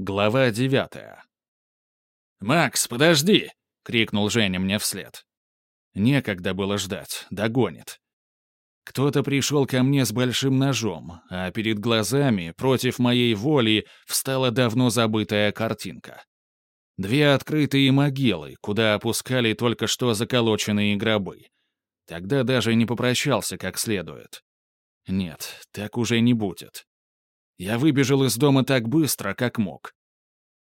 Глава девятая. «Макс, подожди!» — крикнул Женя мне вслед. Некогда было ждать, догонит. Кто-то пришел ко мне с большим ножом, а перед глазами, против моей воли, встала давно забытая картинка. Две открытые могилы, куда опускали только что заколоченные гробы. Тогда даже не попрощался как следует. Нет, так уже не будет. Я выбежал из дома так быстро, как мог.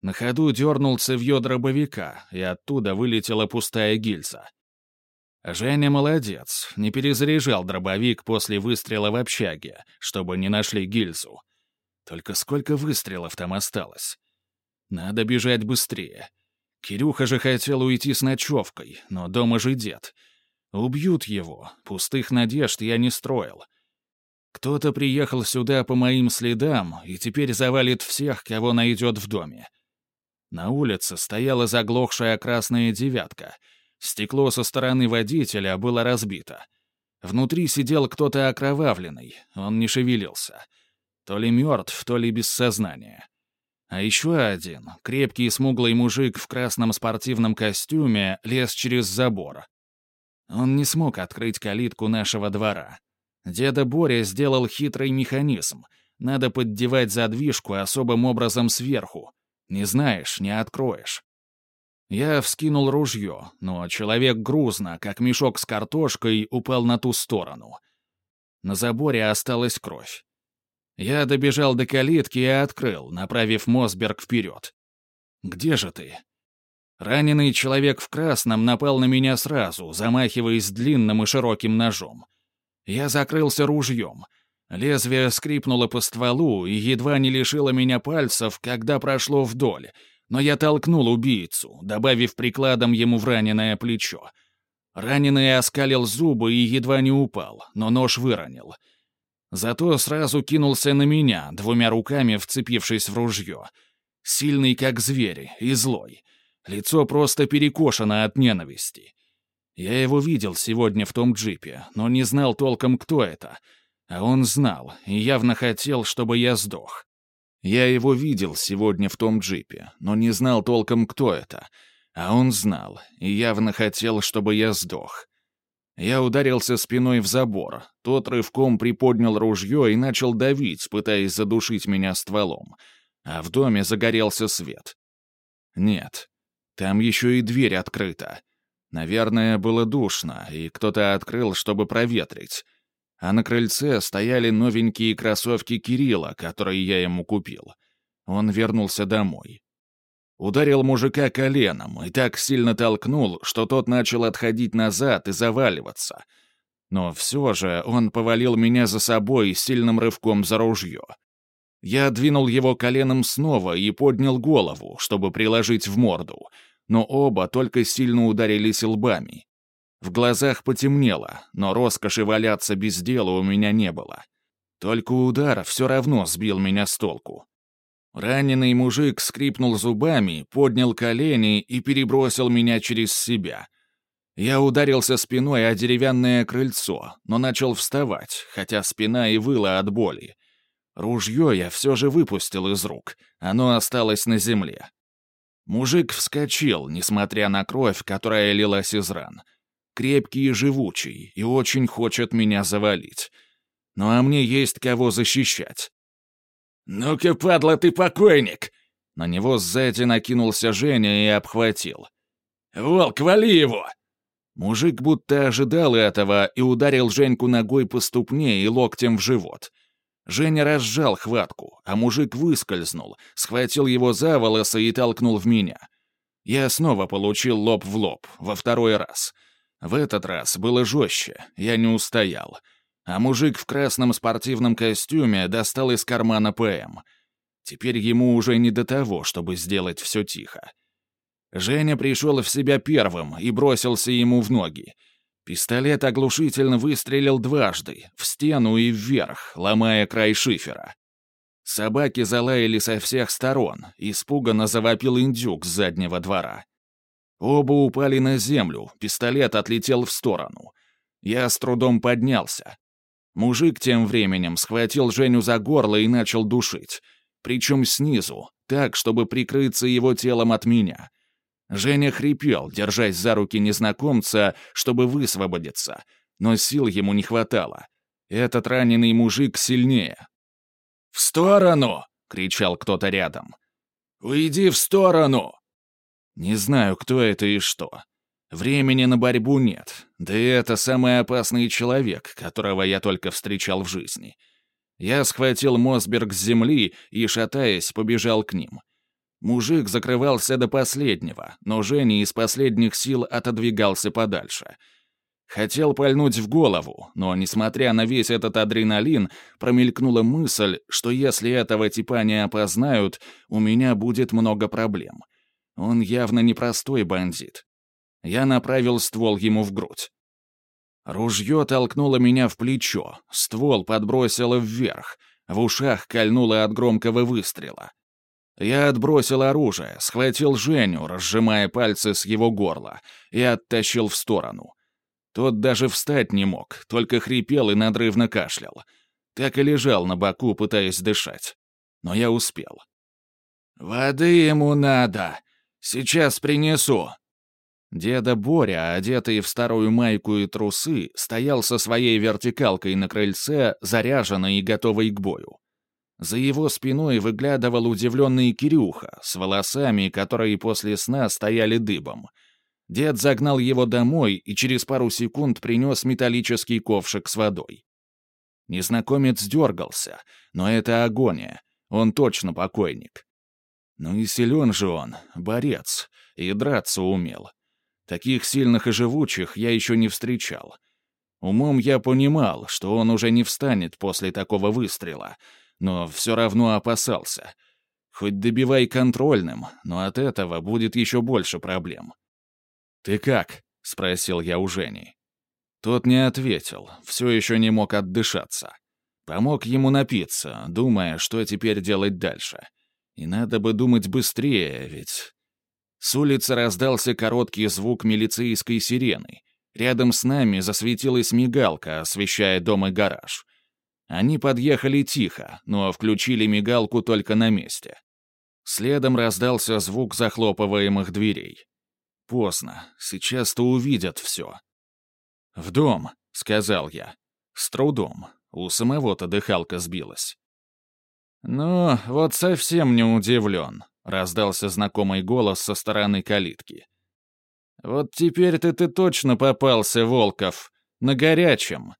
На ходу дернул цевьё дробовика, и оттуда вылетела пустая гильза. Женя молодец, не перезаряжал дробовик после выстрела в общаге, чтобы не нашли гильзу. Только сколько выстрелов там осталось? Надо бежать быстрее. Кирюха же хотел уйти с ночевкой, но дома же дед. Убьют его, пустых надежд я не строил. Кто-то приехал сюда по моим следам и теперь завалит всех, кого найдет в доме. На улице стояла заглохшая красная девятка. Стекло со стороны водителя было разбито. Внутри сидел кто-то окровавленный, он не шевелился. То ли мертв, то ли без сознания. А еще один, крепкий и смуглый мужик в красном спортивном костюме, лез через забор. Он не смог открыть калитку нашего двора. Деда Боря сделал хитрый механизм. Надо поддевать задвижку особым образом сверху. Не знаешь, не откроешь. Я вскинул ружье, но человек грузно, как мешок с картошкой, упал на ту сторону. На заборе осталась кровь. Я добежал до калитки и открыл, направив Мосберг вперед. «Где же ты?» Раненый человек в красном напал на меня сразу, замахиваясь длинным и широким ножом. Я закрылся ружьем. Лезвие скрипнуло по стволу и едва не лишило меня пальцев, когда прошло вдоль, но я толкнул убийцу, добавив прикладом ему в раненое плечо. Раненый оскалил зубы и едва не упал, но нож выронил. Зато сразу кинулся на меня, двумя руками вцепившись в ружье. Сильный, как зверь, и злой. Лицо просто перекошено от ненависти. Я его видел сегодня в том джипе, но не знал толком, кто это. А он знал и явно хотел, чтобы я сдох. Я его видел сегодня в том джипе, но не знал толком, кто это. А он знал и явно хотел, чтобы я сдох. Я ударился спиной в забор. Тот рывком приподнял ружье и начал давить, пытаясь задушить меня стволом. А в доме загорелся свет. Нет, там еще и дверь открыта. Наверное, было душно, и кто-то открыл, чтобы проветрить. А на крыльце стояли новенькие кроссовки Кирилла, которые я ему купил. Он вернулся домой. Ударил мужика коленом и так сильно толкнул, что тот начал отходить назад и заваливаться. Но все же он повалил меня за собой сильным рывком за ружье. Я двинул его коленом снова и поднял голову, чтобы приложить в морду — но оба только сильно ударились лбами. В глазах потемнело, но роскоши валяться без дела у меня не было. Только удар все равно сбил меня с толку. Раненый мужик скрипнул зубами, поднял колени и перебросил меня через себя. Я ударился спиной о деревянное крыльцо, но начал вставать, хотя спина и выла от боли. Ружье я все же выпустил из рук, оно осталось на земле. Мужик вскочил, несмотря на кровь, которая лилась из ран. Крепкий и живучий, и очень хочет меня завалить. Ну а мне есть кого защищать. «Ну-ка, падла, ты покойник!» На него сзади накинулся Женя и обхватил. «Волк, вали его!» Мужик будто ожидал этого и ударил Женьку ногой по ступне и локтем в живот. Женя разжал хватку, а мужик выскользнул, схватил его за волосы и толкнул в меня. Я снова получил лоб в лоб, во второй раз. В этот раз было жестче, я не устоял. А мужик в красном спортивном костюме достал из кармана ПМ. Теперь ему уже не до того, чтобы сделать все тихо. Женя пришел в себя первым и бросился ему в ноги. Пистолет оглушительно выстрелил дважды, в стену и вверх, ломая край шифера. Собаки залаяли со всех сторон, испуганно завопил индюк с заднего двора. Оба упали на землю, пистолет отлетел в сторону. Я с трудом поднялся. Мужик тем временем схватил Женю за горло и начал душить. причем снизу, так, чтобы прикрыться его телом от меня. Женя хрипел, держась за руки незнакомца, чтобы высвободиться, но сил ему не хватало. Этот раненый мужик сильнее. «В сторону!» — кричал кто-то рядом. «Уйди в сторону!» Не знаю, кто это и что. Времени на борьбу нет, да и это самый опасный человек, которого я только встречал в жизни. Я схватил Мосберг с земли и, шатаясь, побежал к ним. Мужик закрывался до последнего, но Женя из последних сил отодвигался подальше — Хотел пальнуть в голову, но, несмотря на весь этот адреналин, промелькнула мысль, что если этого типа не опознают, у меня будет много проблем. Он явно непростой бандит. Я направил ствол ему в грудь. Ружье толкнуло меня в плечо, ствол подбросило вверх, в ушах кольнуло от громкого выстрела. Я отбросил оружие, схватил Женю, разжимая пальцы с его горла, и оттащил в сторону — тот даже встать не мог, только хрипел и надрывно кашлял. Так и лежал на боку, пытаясь дышать. Но я успел. «Воды ему надо! Сейчас принесу!» Деда Боря, одетый в старую майку и трусы, стоял со своей вертикалкой на крыльце, заряженный и готовый к бою. За его спиной выглядывал удивленный Кирюха с волосами, которые после сна стояли дыбом — Дед загнал его домой и через пару секунд принес металлический ковшик с водой. Незнакомец дергался, но это агония. Он точно покойник. Ну и силен же он, борец, и драться умел. Таких сильных и живучих я еще не встречал. Умом я понимал, что он уже не встанет после такого выстрела, но все равно опасался. Хоть добивай контрольным, но от этого будет еще больше проблем. «Ты как?» — спросил я у Жени. Тот не ответил, все еще не мог отдышаться. Помог ему напиться, думая, что теперь делать дальше. И надо бы думать быстрее, ведь... С улицы раздался короткий звук милицейской сирены. Рядом с нами засветилась мигалка, освещая дом и гараж. Они подъехали тихо, но включили мигалку только на месте. Следом раздался звук захлопываемых дверей. Поздно. Сейчас-то увидят все. «В дом», — сказал я. С трудом. У самого-то дыхалка сбилась. «Ну, вот совсем не удивлен», — раздался знакомый голос со стороны калитки. «Вот теперь-то ты точно попался, Волков. На горячем».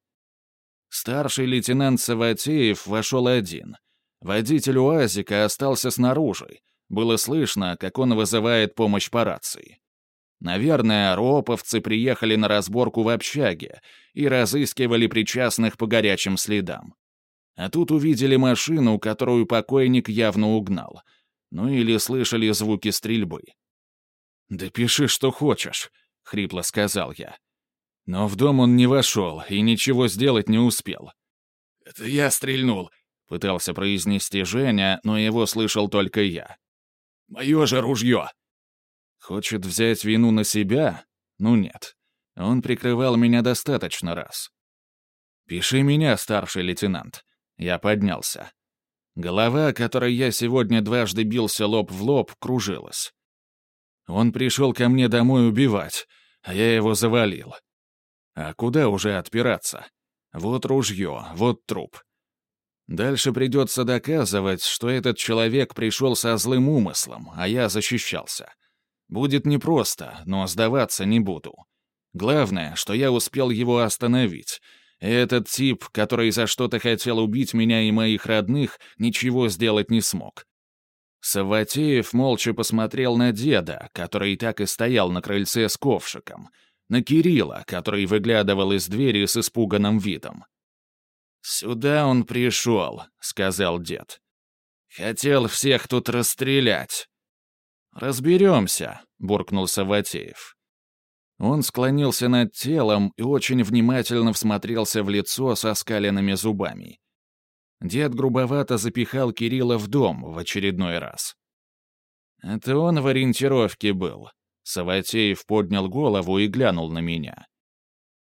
Старший лейтенант Саватеев вошел один. Водитель УАЗика остался снаружи. Было слышно, как он вызывает помощь по рации. Наверное, роповцы приехали на разборку в общаге и разыскивали причастных по горячим следам. А тут увидели машину, которую покойник явно угнал. Ну или слышали звуки стрельбы. «Да пиши, что хочешь», — хрипло сказал я. Но в дом он не вошел и ничего сделать не успел. «Это я стрельнул», — пытался произнести Женя, но его слышал только я. «Мое же ружье!» Хочет взять вину на себя? Ну нет. Он прикрывал меня достаточно раз. «Пиши меня, старший лейтенант». Я поднялся. Голова, которой я сегодня дважды бился лоб в лоб, кружилась. Он пришел ко мне домой убивать, а я его завалил. А куда уже отпираться? Вот ружье, вот труп. Дальше придется доказывать, что этот человек пришел со злым умыслом, а я защищался. Будет непросто, но сдаваться не буду. Главное, что я успел его остановить. Этот тип, который за что-то хотел убить меня и моих родных, ничего сделать не смог. Саватеев молча посмотрел на деда, который так и стоял на крыльце с ковшиком, на Кирилла, который выглядывал из двери с испуганным видом. «Сюда он пришел», — сказал дед. «Хотел всех тут расстрелять. «Разберемся», — буркнул Саватеев. Он склонился над телом и очень внимательно всмотрелся в лицо со скаленными зубами. Дед грубовато запихал Кирилла в дом в очередной раз. «Это он в ориентировке был». Саватеев поднял голову и глянул на меня.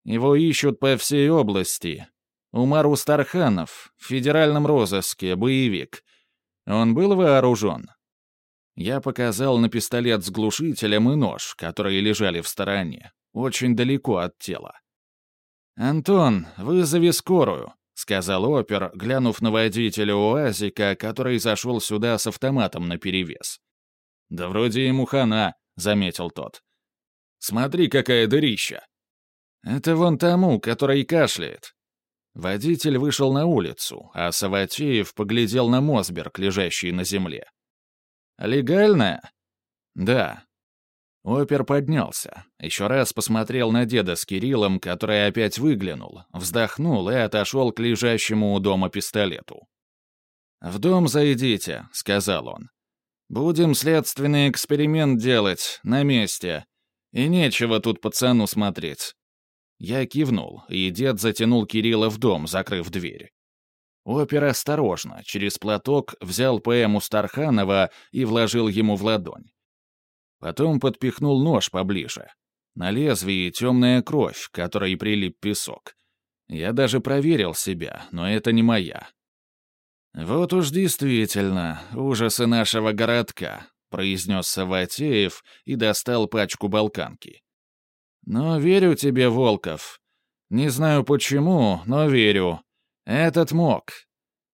«Его ищут по всей области. Умар Устарханов, в федеральном розыске, боевик. Он был вооружен? Я показал на пистолет с глушителем и нож, которые лежали в стороне, очень далеко от тела. «Антон, вызови скорую», — сказал опер, глянув на водителя УАЗика, который зашел сюда с автоматом наперевес. «Да вроде ему хана», — заметил тот. «Смотри, какая дырища!» «Это вон тому, который кашляет». Водитель вышел на улицу, а Саватеев поглядел на Мосберг, лежащий на земле. «Легальная?» «Да». Опер поднялся, еще раз посмотрел на деда с Кириллом, который опять выглянул, вздохнул и отошел к лежащему у дома пистолету. «В дом зайдите», — сказал он. «Будем следственный эксперимент делать, на месте. И нечего тут пацану смотреть». Я кивнул, и дед затянул Кирилла в дом, закрыв дверь. Опер осторожно, через платок, взял ПМ у Старханова и вложил ему в ладонь. Потом подпихнул нож поближе. На лезвии темная кровь, которой прилип песок. Я даже проверил себя, но это не моя. «Вот уж действительно, ужасы нашего городка», — произнес Саватеев и достал пачку балканки. Но верю тебе, Волков. Не знаю почему, но верю. Этот мог.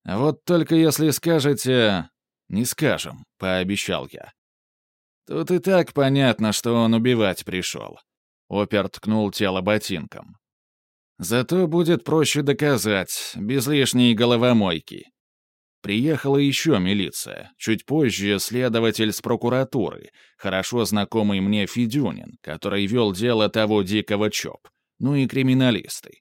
Вот только если скажете... Не скажем, пообещал я. Тут и так понятно, что он убивать пришел. Опер ткнул тело ботинком. Зато будет проще доказать, без лишней головомойки. Приехала еще милиция. Чуть позже следователь с прокуратуры, хорошо знакомый мне Федюнин, который вел дело того дикого ЧОП, ну и криминалисты.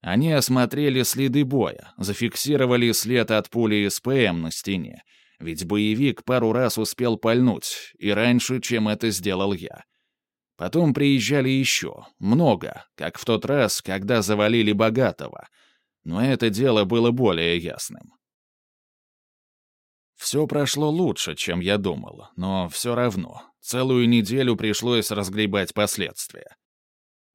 Они осмотрели следы боя, зафиксировали след от пули СПМ на стене, ведь боевик пару раз успел пальнуть, и раньше, чем это сделал я. Потом приезжали еще, много, как в тот раз, когда завалили Богатого, но это дело было более ясным. Все прошло лучше, чем я думал, но все равно. Целую неделю пришлось разгребать последствия.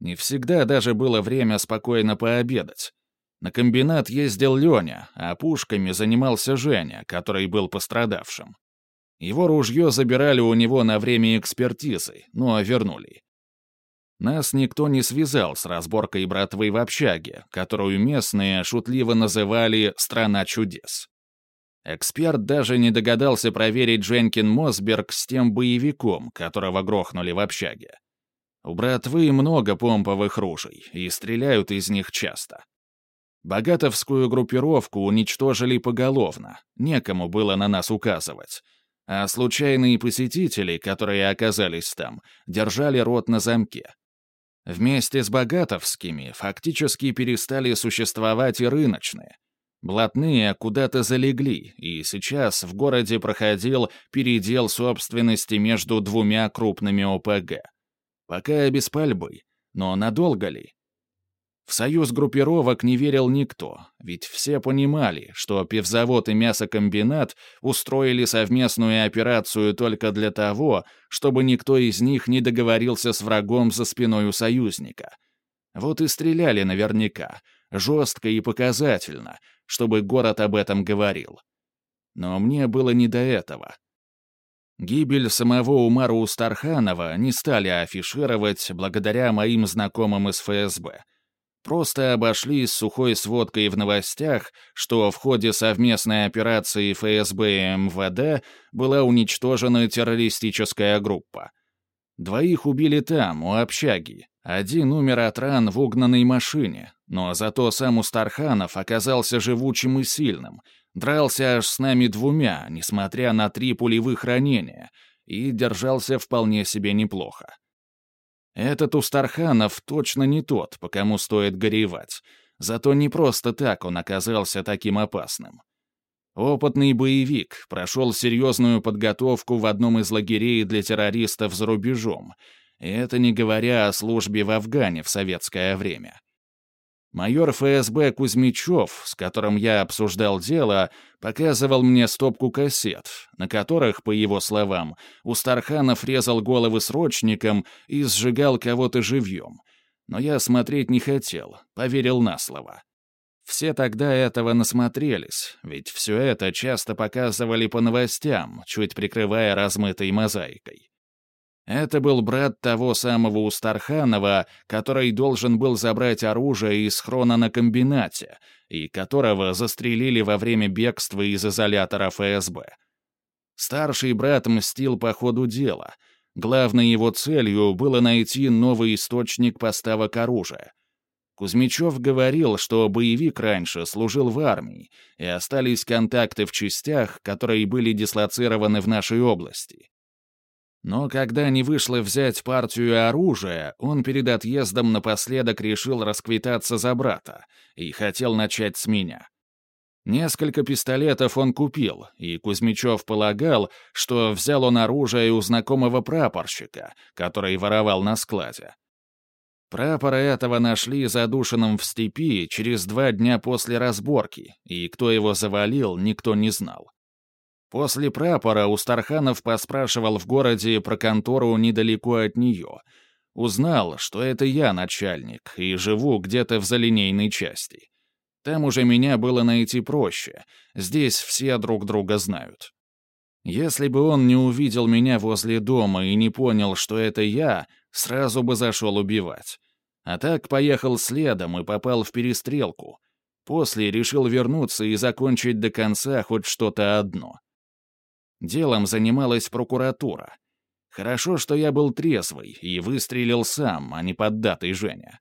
Не всегда даже было время спокойно пообедать. На комбинат ездил Леня, а пушками занимался Женя, который был пострадавшим. Его ружье забирали у него на время экспертизы, но вернули. Нас никто не связал с разборкой братвы в общаге, которую местные шутливо называли «страна чудес». Эксперт даже не догадался проверить Дженкин Мосберг с тем боевиком, которого грохнули в общаге. У братвы много помповых ружей, и стреляют из них часто. Богатовскую группировку уничтожили поголовно, некому было на нас указывать. А случайные посетители, которые оказались там, держали рот на замке. Вместе с богатовскими фактически перестали существовать и рыночные — Блатные куда-то залегли, и сейчас в городе проходил передел собственности между двумя крупными ОПГ. Пока без пальбы, но надолго ли? В союз группировок не верил никто, ведь все понимали, что пивзавод и мясокомбинат устроили совместную операцию только для того, чтобы никто из них не договорился с врагом за спиной у союзника. Вот и стреляли наверняка, жестко и показательно, чтобы город об этом говорил. Но мне было не до этого. Гибель самого Умара Устарханова не стали афишировать благодаря моим знакомым из ФСБ. Просто обошли с сухой сводкой в новостях, что в ходе совместной операции ФСБ и МВД была уничтожена террористическая группа. Двоих убили там, у общаги. Один умер от ран в угнанной машине, но зато сам Устарханов оказался живучим и сильным, дрался аж с нами двумя, несмотря на три пулевых ранения, и держался вполне себе неплохо. Этот Устарханов точно не тот, по кому стоит горевать, зато не просто так он оказался таким опасным. Опытный боевик, прошел серьезную подготовку в одном из лагерей для террористов за рубежом, и это не говоря о службе в Афгане в советское время. Майор ФСБ Кузьмичев, с которым я обсуждал дело, показывал мне стопку кассет, на которых, по его словам, Устарханов резал головы срочникам и сжигал кого-то живьем. Но я смотреть не хотел, поверил на слово. Все тогда этого насмотрелись, ведь все это часто показывали по новостям, чуть прикрывая размытой мозаикой. Это был брат того самого Устарханова, который должен был забрать оружие из хрона на комбинате, и которого застрелили во время бегства из изолятора ФСБ. Старший брат мстил по ходу дела. Главной его целью было найти новый источник поставок оружия. Кузьмичев говорил, что боевик раньше служил в армии, и остались контакты в частях, которые были дислоцированы в нашей области. Но когда не вышло взять партию оружия, он перед отъездом напоследок решил расквитаться за брата и хотел начать с меня. Несколько пистолетов он купил, и Кузьмичев полагал, что взял он оружие у знакомого прапорщика, который воровал на складе. Прапора этого нашли задушенным в степи через два дня после разборки, и кто его завалил, никто не знал. После прапора Устарханов поспрашивал в городе про контору недалеко от нее. Узнал, что это я начальник, и живу где-то в залинейной части. Там уже меня было найти проще, здесь все друг друга знают. Если бы он не увидел меня возле дома и не понял, что это я, сразу бы зашел убивать. А так поехал следом и попал в перестрелку. После решил вернуться и закончить до конца хоть что-то одно. Делом занималась прокуратура. Хорошо, что я был трезвый и выстрелил сам, а не поддатый Женя.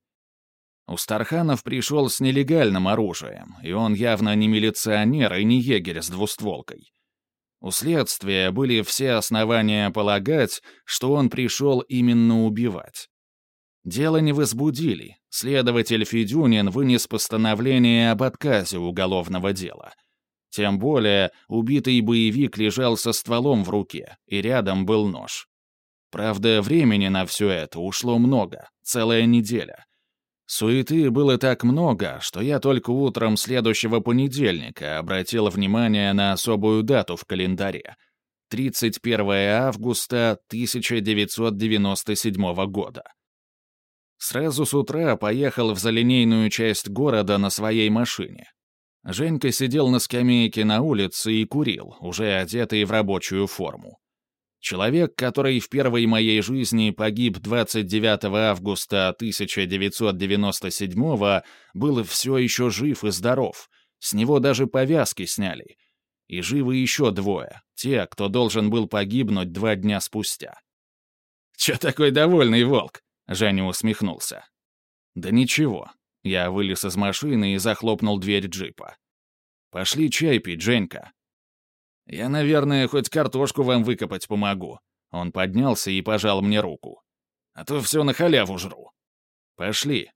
Устарханов пришел с нелегальным оружием, и он явно не милиционер и не егерь с двустволкой. У следствия были все основания полагать, что он пришел именно убивать. Дело не возбудили. Следователь Федюнин вынес постановление об отказе уголовного дела. Тем более, убитый боевик лежал со стволом в руке, и рядом был нож. Правда, времени на все это ушло много, целая неделя. Суеты было так много, что я только утром следующего понедельника обратил внимание на особую дату в календаре — 31 августа 1997 года. Сразу с утра поехал в залинейную часть города на своей машине. Женька сидел на скамейке на улице и курил, уже одетый в рабочую форму. Человек, который в первой моей жизни погиб 29 августа 1997 был все еще жив и здоров. С него даже повязки сняли. И живы еще двое, те, кто должен был погибнуть два дня спустя. «Че такой довольный, волк?» Женя усмехнулся. «Да ничего». Я вылез из машины и захлопнул дверь джипа. «Пошли чай пить, Женька». «Я, наверное, хоть картошку вам выкопать помогу». Он поднялся и пожал мне руку. «А то все на халяву жру». «Пошли».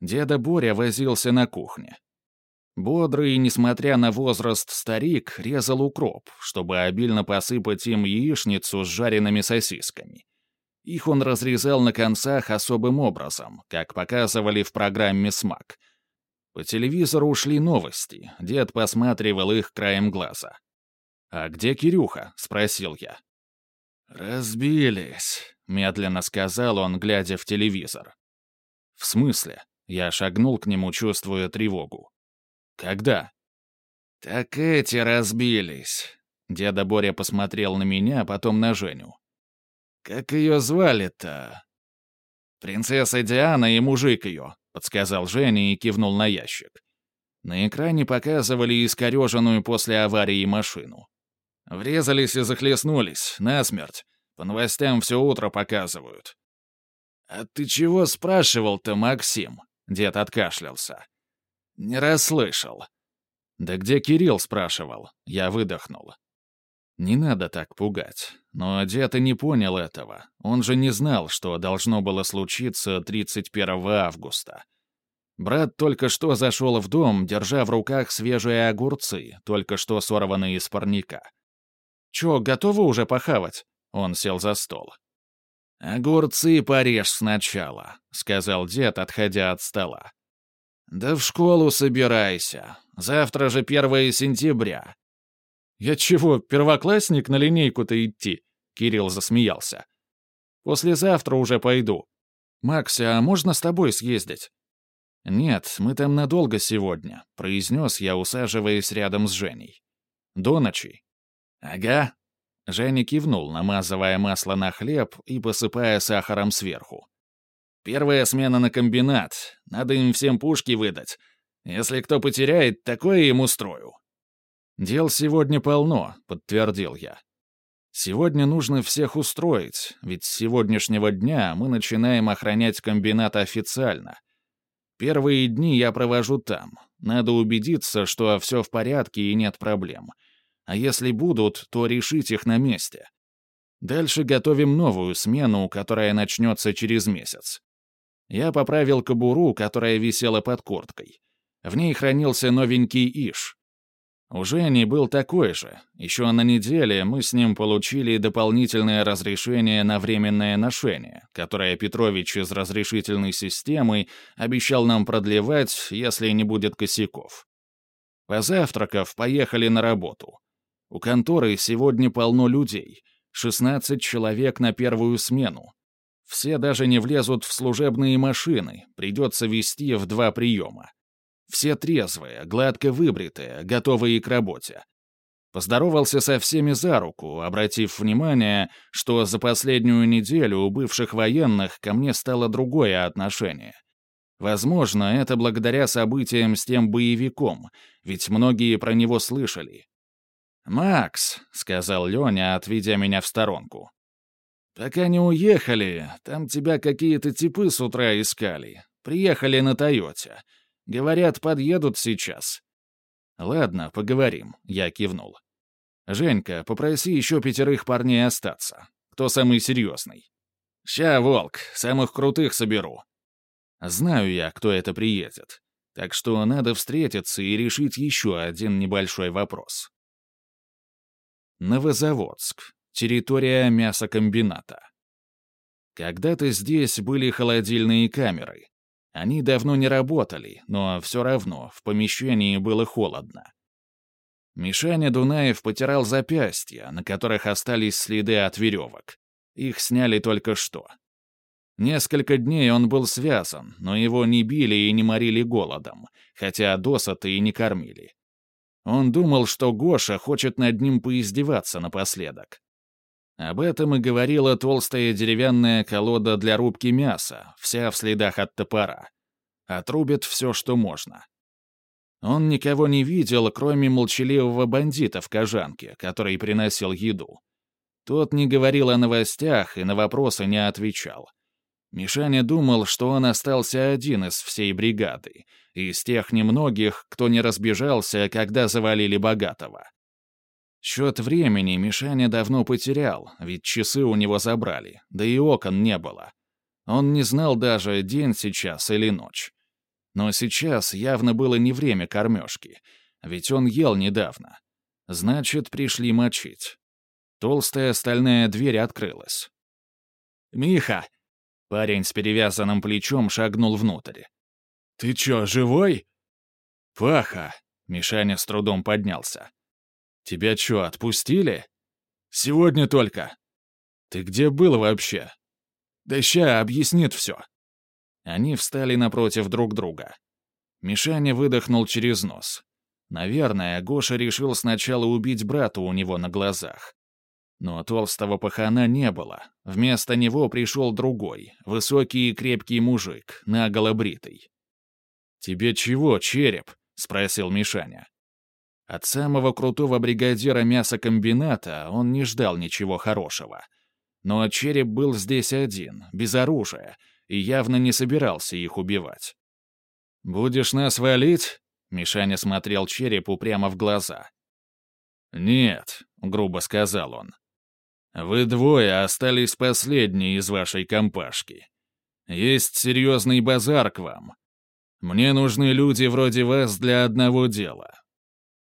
Деда Боря возился на кухне. Бодрый, несмотря на возраст старик, резал укроп, чтобы обильно посыпать им яичницу с жареными сосисками. Их он разрезал на концах особым образом, как показывали в программе «Смак». По телевизору ушли новости, дед посматривал их краем глаза. «А где Кирюха?» — спросил я. «Разбились», — медленно сказал он, глядя в телевизор. «В смысле?» — я шагнул к нему, чувствуя тревогу. «Когда?» «Так эти разбились». Деда Боря посмотрел на меня, потом на Женю. «Как ее звали-то?» «Принцесса Диана и мужик ее», — подсказал Женя и кивнул на ящик. На экране показывали искореженную после аварии машину. Врезались и захлестнулись, насмерть. По новостям все утро показывают. «А ты чего спрашивал-то, Максим?» — дед откашлялся. «Не расслышал». «Да где Кирилл?» — спрашивал. Я выдохнул. Не надо так пугать. Но дед и не понял этого. Он же не знал, что должно было случиться 31 августа. Брат только что зашел в дом, держа в руках свежие огурцы, только что сорванные из парника. «Чё, готовы уже похавать?» Он сел за стол. «Огурцы порежь сначала», — сказал дед, отходя от стола. «Да в школу собирайся. Завтра же 1 сентября. «Я чего, первоклассник на линейку-то идти?» Кирилл засмеялся. «Послезавтра уже пойду. Макс, а можно с тобой съездить?» «Нет, мы там надолго сегодня», — произнес я, усаживаясь рядом с Женей. «До ночи». «Ага». Женя кивнул, намазывая масло на хлеб и посыпая сахаром сверху. «Первая смена на комбинат. Надо им всем пушки выдать. Если кто потеряет, такое им устрою». «Дел сегодня полно», — подтвердил я. «Сегодня нужно всех устроить, ведь с сегодняшнего дня мы начинаем охранять комбинат официально. Первые дни я провожу там. Надо убедиться, что все в порядке и нет проблем. А если будут, то решить их на месте. Дальше готовим новую смену, которая начнется через месяц. Я поправил кобуру, которая висела под курткой. В ней хранился новенький иш. У Жени был такой же. Еще на неделе мы с ним получили дополнительное разрешение на временное ношение, которое Петрович из разрешительной системы обещал нам продлевать, если не будет косяков. Позавтракав, поехали на работу. У конторы сегодня полно людей. 16 человек на первую смену. Все даже не влезут в служебные машины, придется вести в два приема. Все трезвые, гладко выбритые, готовые к работе. Поздоровался со всеми за руку, обратив внимание, что за последнюю неделю у бывших военных ко мне стало другое отношение. Возможно, это благодаря событиям с тем боевиком, ведь многие про него слышали. «Макс», — сказал Леня, отведя меня в сторонку, — «пока не уехали, там тебя какие-то типы с утра искали. Приехали на Тойоте. Говорят, подъедут сейчас». «Ладно, поговорим», — я кивнул. «Женька, попроси еще пятерых парней остаться. Кто самый серьезный?» «Ща, Волк, самых крутых соберу». «Знаю я, кто это приедет. Так что надо встретиться и решить еще один небольшой вопрос». Новозаводск. Территория мясокомбината. Когда-то здесь были холодильные камеры, они давно не работали, но все равно в помещении было холодно. Мишаня Дунаев потирал запястья, на которых остались следы от веревок. Их сняли только что. Несколько дней он был связан, но его не били и не морили голодом, хотя досыта и не кормили. Он думал, что Гоша хочет над ним поиздеваться напоследок. Об этом и говорила толстая деревянная колода для рубки мяса, вся в следах от топора. Отрубит все, что можно. Он никого не видел, кроме молчаливого бандита в кожанке, который приносил еду. Тот не говорил о новостях и на вопросы не отвечал. Мишаня думал, что он остался один из всей бригады, из тех немногих, кто не разбежался, когда завалили богатого. Счет времени Мишаня давно потерял, ведь часы у него забрали, да и окон не было. Он не знал даже, день сейчас или ночь. Но сейчас явно было не время кормежки, ведь он ел недавно. Значит, пришли мочить. Толстая стальная дверь открылась. «Миха!» Парень с перевязанным плечом шагнул внутрь. «Ты чё, живой?» «Паха!» — Мишаня с трудом поднялся. «Тебя чё, отпустили?» «Сегодня только». «Ты где был вообще?» «Да ща объяснит всё». Они встали напротив друг друга. Мишаня выдохнул через нос. Наверное, Гоша решил сначала убить брата у него на глазах. Но толстого пахана не было. Вместо него пришел другой, высокий и крепкий мужик, наголо бритый. «Тебе чего, череп?» — спросил Мишаня. От самого крутого бригадира мясокомбината он не ждал ничего хорошего. Но череп был здесь один, без оружия, и явно не собирался их убивать. «Будешь нас валить?» — Мишаня смотрел черепу прямо в глаза. «Нет», — грубо сказал он. «Вы двое остались последние из вашей компашки. Есть серьезный базар к вам. Мне нужны люди вроде вас для одного дела,